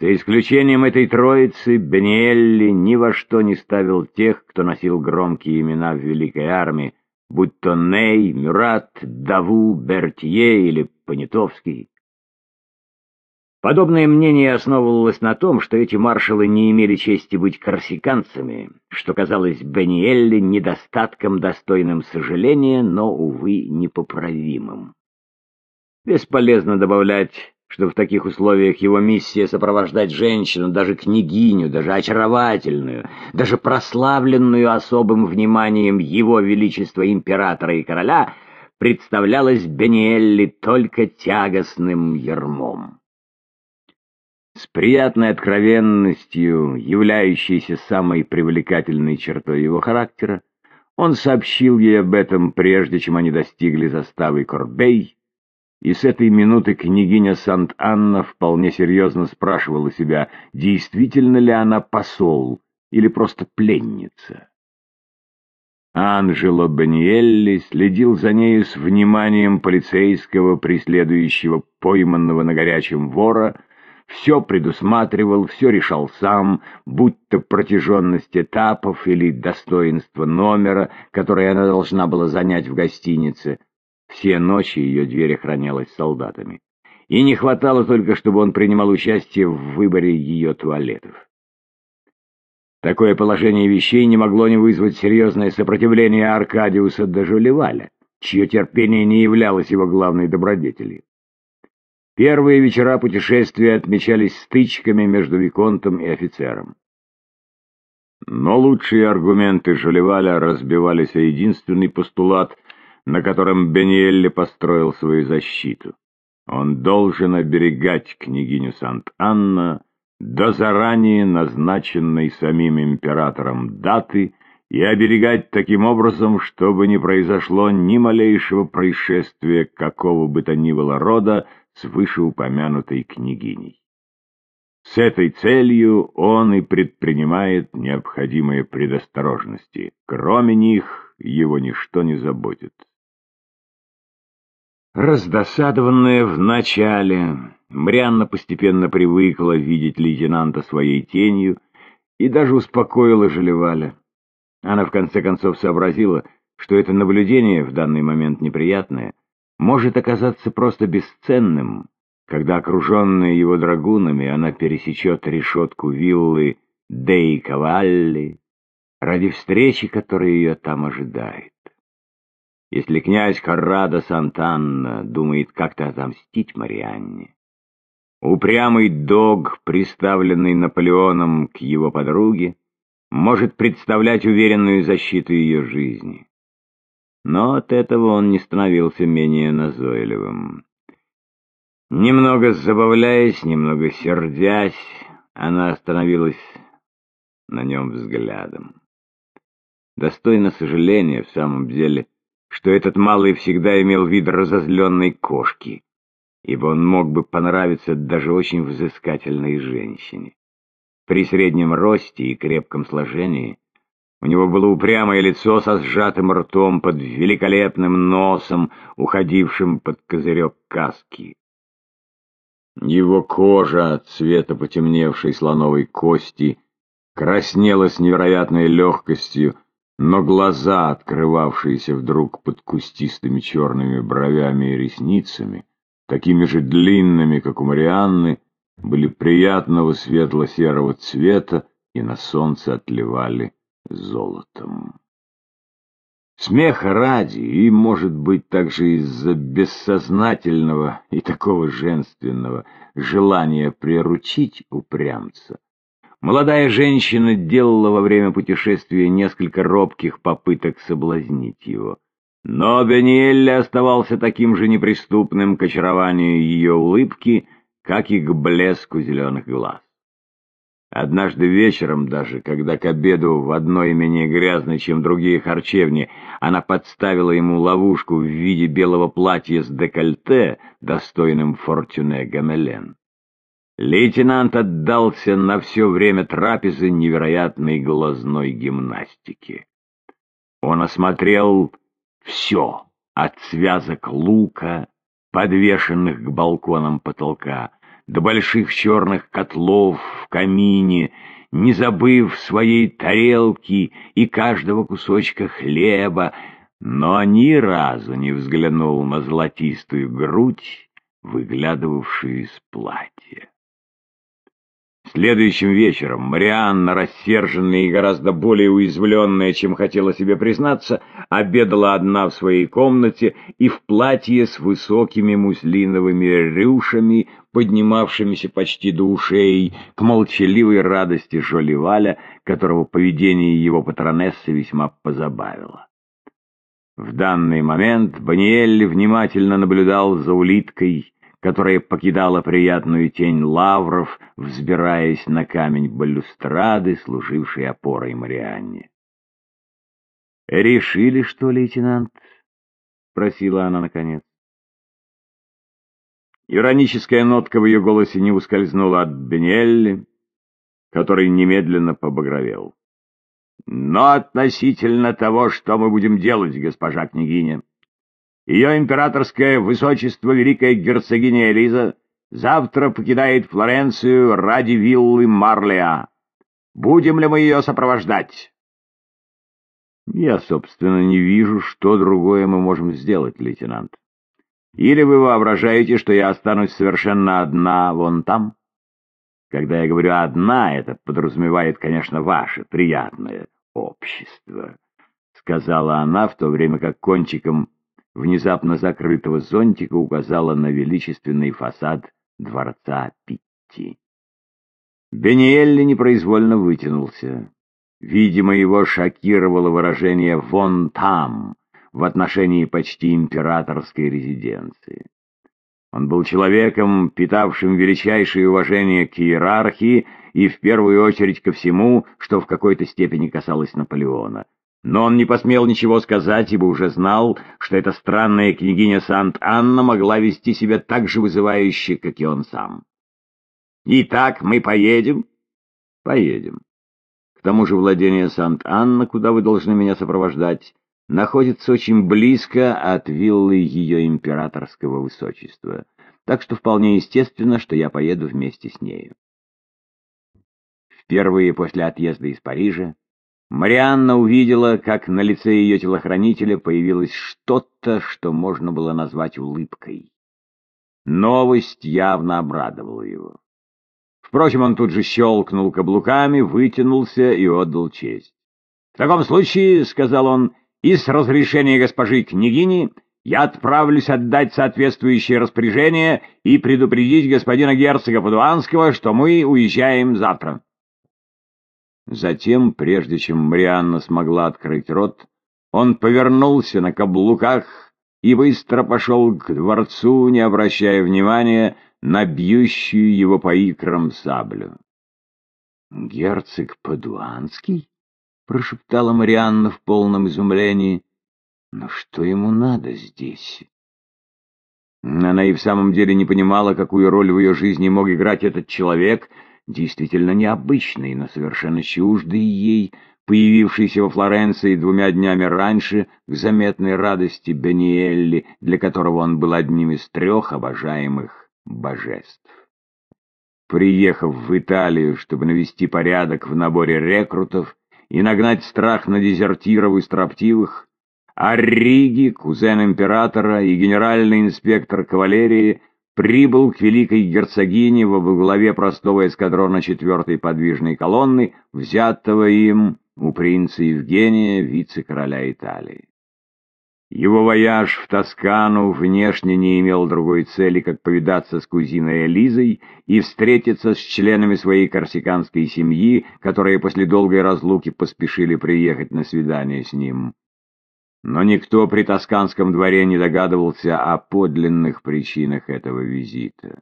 За исключением этой троицы, Бениэлли ни во что не ставил тех, кто носил громкие имена в Великой Армии, будь то Ней, Мюрат, Даву, Бертье или Понятовский. Подобное мнение основывалось на том, что эти маршалы не имели чести быть корсиканцами, что казалось Бениэлли недостатком, достойным сожаления, но, увы, непоправимым. Бесполезно добавлять, что в таких условиях его миссия сопровождать женщину, даже княгиню, даже очаровательную, даже прославленную особым вниманием его величества императора и короля, представлялась Бениэлли только тягостным ермом. С приятной откровенностью, являющейся самой привлекательной чертой его характера, он сообщил ей об этом, прежде чем они достигли заставы Корбей, и с этой минуты княгиня Сант-Анна вполне серьезно спрашивала себя, действительно ли она посол или просто пленница. Анжело Баниелли следил за нею с вниманием полицейского, преследующего пойманного на горячем вора, все предусматривал, все решал сам, будь то протяженность этапов или достоинство номера, который она должна была занять в гостинице. Все ночи ее дверь охранялась солдатами. И не хватало только, чтобы он принимал участие в выборе ее туалетов. Такое положение вещей не могло не вызвать серьезное сопротивление Аркадиуса до Жулеваля, чье терпение не являлось его главной добродетелью. Первые вечера путешествия отмечались стычками между Виконтом и офицером. Но лучшие аргументы Жолеваля разбивались о единственный постулат, на котором Бениэлли построил свою защиту. Он должен оберегать княгиню Сант-Анна до заранее назначенной самим императором даты и оберегать таким образом, чтобы не произошло ни малейшего происшествия какого бы то ни было рода с вышеупомянутой княгиней. С этой целью он и предпринимает необходимые предосторожности. Кроме них его ничто не заботит. Раздосадованная вначале, Мрянна постепенно привыкла видеть лейтенанта своей тенью и даже успокоила Желеваля. Она в конце концов сообразила, что это наблюдение в данный момент неприятное, может оказаться просто бесценным, когда, окруженная его драгунами, она пересечет решетку виллы Дей Кавалли ради встречи, которая ее там ожидает. Если князь Каррадо Сантанна думает как-то отомстить Марианне, упрямый дог, приставленный Наполеоном к его подруге, может представлять уверенную защиту ее жизни но от этого он не становился менее назойливым. Немного забавляясь, немного сердясь, она остановилась на нем взглядом. Достойно сожаления в самом деле, что этот малый всегда имел вид разозленной кошки, ибо он мог бы понравиться даже очень взыскательной женщине. При среднем росте и крепком сложении у него было упрямое лицо со сжатым ртом под великолепным носом, уходившим под козырек каски. Его кожа цвета потемневшей слоновой кости краснела с невероятной легкостью, но глаза, открывавшиеся вдруг под кустистыми черными бровями и ресницами, такими же длинными, как у Марианны, были приятного светло-серого цвета и на солнце отливали золотом. Смех ради, и, может быть, также из-за бессознательного и такого женственного желания приручить упрямца, молодая женщина делала во время путешествия несколько робких попыток соблазнить его. Но Бениэлли оставался таким же неприступным к очарованию ее улыбки, как и к блеску зеленых глаз. Однажды вечером даже, когда к обеду в одной менее грязной, чем другие харчевни, она подставила ему ловушку в виде белого платья с декольте, достойным Фортюне Гамелен. Лейтенант отдался на все время трапезы невероятной глазной гимнастики. Он осмотрел все, от связок лука, подвешенных к балконам потолка, до больших черных котлов в камине, не забыв своей тарелки и каждого кусочка хлеба, но ни разу не взглянул на золотистую грудь, выглядывавшую из платья. Следующим вечером Марианна, рассерженная и гораздо более уязвленная, чем хотела себе признаться, обедала одна в своей комнате и в платье с высокими муслиновыми рюшами, поднимавшимися почти до ушей, к молчаливой радости Жолеваля, которого поведение его патронессы весьма позабавило. В данный момент Баниэль внимательно наблюдал за улиткой, которая покидала приятную тень лавров, взбираясь на камень балюстрады, служившей опорой Марианне. «Решили, что, лейтенант?» — спросила она наконец. Ироническая нотка в ее голосе не ускользнула от Бенелли, который немедленно побагровел. «Но относительно того, что мы будем делать, госпожа княгиня, ее императорское высочество, великая герцогиня Элиза, завтра покидает Флоренцию ради виллы Марлеа. Будем ли мы ее сопровождать? Я, собственно, не вижу, что другое мы можем сделать, лейтенант. Или вы воображаете, что я останусь совершенно одна вон там? Когда я говорю «одна», это подразумевает, конечно, ваше приятное общество, — сказала она, в то время как кончиком внезапно закрытого зонтика указала на величественный фасад дворца Питти. Бениэлли непроизвольно вытянулся. Видимо, его шокировало выражение «вон там» в отношении почти императорской резиденции. Он был человеком, питавшим величайшее уважение к иерархии и в первую очередь ко всему, что в какой-то степени касалось Наполеона — но он не посмел ничего сказать, ибо уже знал, что эта странная княгиня Сант-Анна могла вести себя так же вызывающе, как и он сам. «Итак, мы поедем?» «Поедем. К тому же владение Сант-Анна, куда вы должны меня сопровождать, находится очень близко от виллы ее императорского высочества, так что вполне естественно, что я поеду вместе с нею». Впервые после отъезда из Парижа Марианна увидела, как на лице ее телохранителя появилось что-то, что можно было назвать улыбкой. Новость явно обрадовала его. Впрочем, он тут же щелкнул каблуками, вытянулся и отдал честь. «В таком случае, — сказал он, — и с разрешения госпожи княгини я отправлюсь отдать соответствующее распоряжение и предупредить господина герцога Падуанского, что мы уезжаем завтра». Затем, прежде чем Марианна смогла открыть рот, он повернулся на каблуках и быстро пошел к дворцу, не обращая внимания на бьющую его по икрам саблю. «Герцог Падуанский?» — прошептала Марианна в полном изумлении. «Но что ему надо здесь?» Она и в самом деле не понимала, какую роль в ее жизни мог играть этот человек — действительно необычный, но совершенно чуждый ей, появившийся во Флоренции двумя днями раньше к заметной радости Бениелли, для которого он был одним из трех обожаемых божеств. Приехав в Италию, чтобы навести порядок в наборе рекрутов и нагнать страх на дезертиров и строптивых, Арриги, кузен императора и генеральный инспектор кавалерии прибыл к великой герцогине во главе простого эскадрона четвертой подвижной колонны, взятого им у принца Евгения, вице-короля Италии. Его вояж в Тоскану внешне не имел другой цели, как повидаться с кузиной Элизой и встретиться с членами своей корсиканской семьи, которые после долгой разлуки поспешили приехать на свидание с ним. Но никто при тосканском дворе не догадывался о подлинных причинах этого визита.